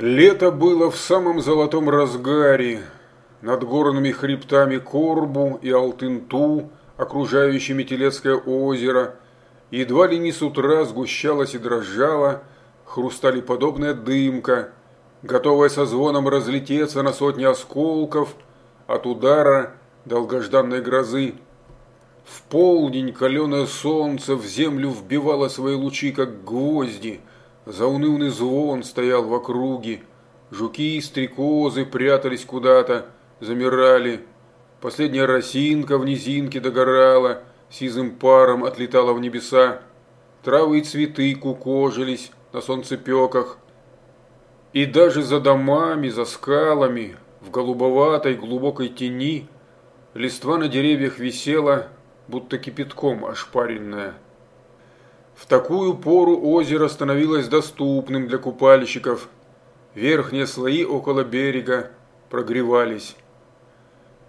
Лето было в самом золотом разгаре. Над горными хребтами Корбу и Алтынту, окружающими Телецкое озеро, едва ли не с утра сгущалась и дрожала, хрустали подобная дымка, готовая со звоном разлететься на сотни осколков от удара долгожданной грозы. В полдень каленое солнце в землю вбивало свои лучи, как гвозди – Заунывный звон стоял в округе. Жуки и стрекозы прятались куда-то, замирали. Последняя росинка в низинке догорала, сизым паром отлетала в небеса. Травы и цветы кукожились на солнцепеках. И даже за домами, за скалами, в голубоватой глубокой тени, листва на деревьях висела, будто кипятком ошпаренная. В такую пору озеро становилось доступным для купальщиков. Верхние слои около берега прогревались.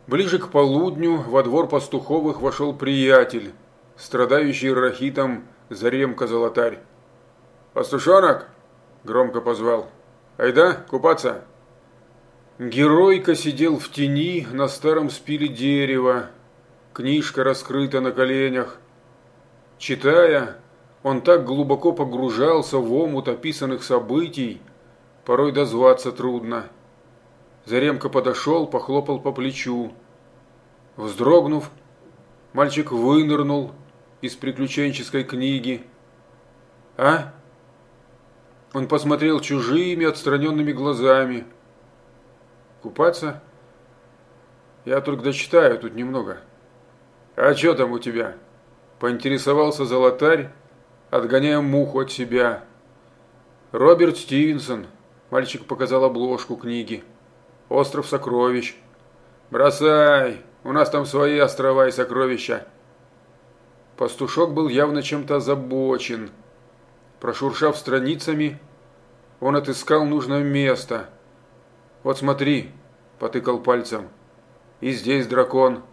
Ближе к полудню во двор пастуховых вошел приятель, страдающий рахитом Заремка-Золотарь. «Пастушонок!» – громко позвал. «Айда, купаться!» Геройка сидел в тени на старом спиле дерева, книжка раскрыта на коленях. Читая, он так глубоко погружался в омут описанных событий, порой дозваться трудно. Заремка подошел, похлопал по плечу. Вздрогнув, мальчик вынырнул из приключенческой книги. «А?» Он посмотрел чужими отстраненными глазами. «Купаться?» «Я только дочитаю тут немного». «А что там у тебя?» Поинтересовался золотарь, отгоняя муху от себя. Роберт Стивенсон. Мальчик показал обложку книги. Остров сокровищ. Бросай, у нас там свои острова и сокровища. Пастушок был явно чем-то озабочен. Прошуршав страницами, он отыскал нужное место. «Вот смотри», – потыкал пальцем. «И здесь дракон».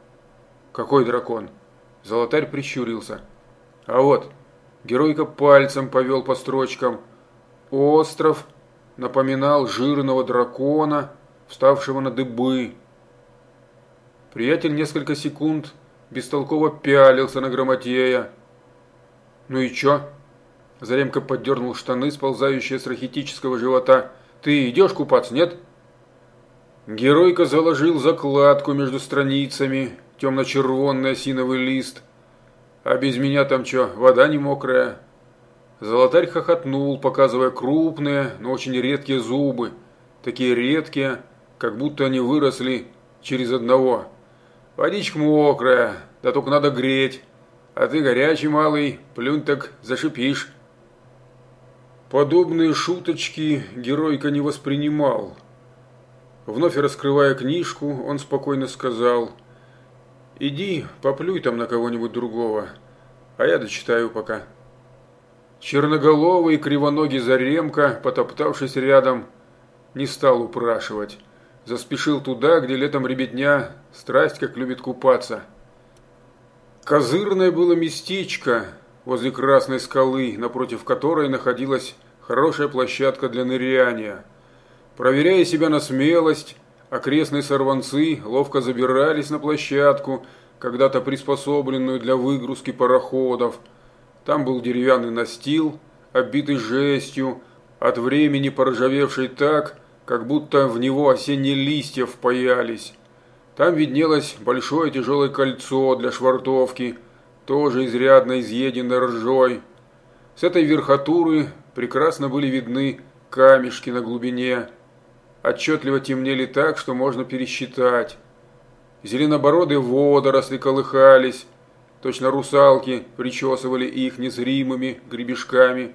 «Какой дракон?» Золотарь прищурился. «А вот, Геройка пальцем повел по строчкам. Остров напоминал жирного дракона, вставшего на дыбы. Приятель несколько секунд бестолково пялился на Грамотея. «Ну и чё?» Заремка поддернул штаны, сползающие с рахитического живота. «Ты идешь купаться, нет?» Геройка заложил закладку между страницами, темно-червонный осиновый лист – а без меня там что, вода не мокрая?» Золотарь хохотнул, показывая крупные, но очень редкие зубы. Такие редкие, как будто они выросли через одного. «Водичка мокрая, да только надо греть. А ты горячий малый, плюнь так зашипишь». Подобные шуточки геройка не воспринимал. Вновь раскрывая книжку, он спокойно сказал – Иди, поплюй там на кого-нибудь другого, а я дочитаю пока. Черноголовый кривоногий Заремка, потоптавшись рядом, не стал упрашивать. Заспешил туда, где летом ребятня страсть как любит купаться. Козырное было местечко возле Красной скалы, напротив которой находилась хорошая площадка для ныряния. Проверяя себя на смелость, Окрестные сорванцы ловко забирались на площадку, когда-то приспособленную для выгрузки пароходов. Там был деревянный настил, оббитый жестью, от времени поржавевший так, как будто в него осенние листья впаялись. Там виднелось большое тяжелое кольцо для швартовки, тоже изрядно изъеденное ржой. С этой верхотуры прекрасно были видны камешки на глубине – отчетливо темнели так, что можно пересчитать. Зеленобородые водоросли колыхались, точно русалки причесывали их незримыми гребешками.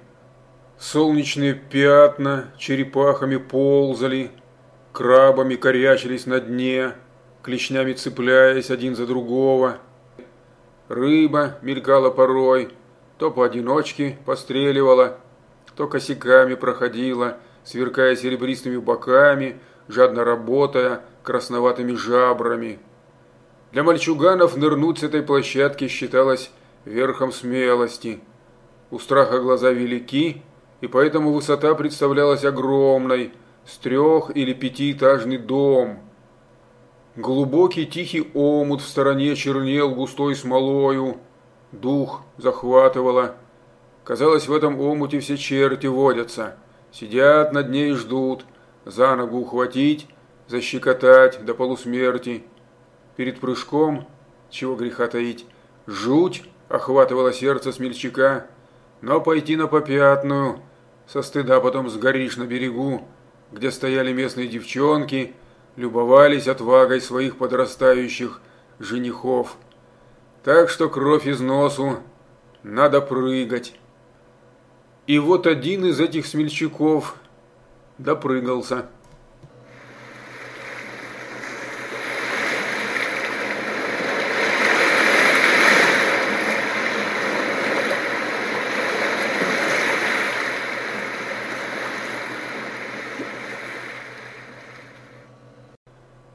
Солнечные пятна черепахами ползали, крабами корячились на дне, клешнями цепляясь один за другого. Рыба мелькала порой, то поодиночке постреливала, то косяками проходила – сверкая серебристыми боками, жадно работая красноватыми жабрами. Для мальчуганов нырнуть с этой площадки считалось верхом смелости. У страха глаза велики, и поэтому высота представлялась огромной, с трех- или пятиэтажный дом. Глубокий тихий омут в стороне чернел густой смолою, дух захватывало. Казалось, в этом омуте все черти водятся, сидят над ней и ждут, за ногу ухватить, защекотать до полусмерти. Перед прыжком, чего греха таить, жуть охватывала сердце смельчака, но пойти на попятную, со стыда потом сгоришь на берегу, где стояли местные девчонки, любовались отвагой своих подрастающих женихов. Так что кровь из носу, надо прыгать. И вот один из этих смельчаков допрыгался –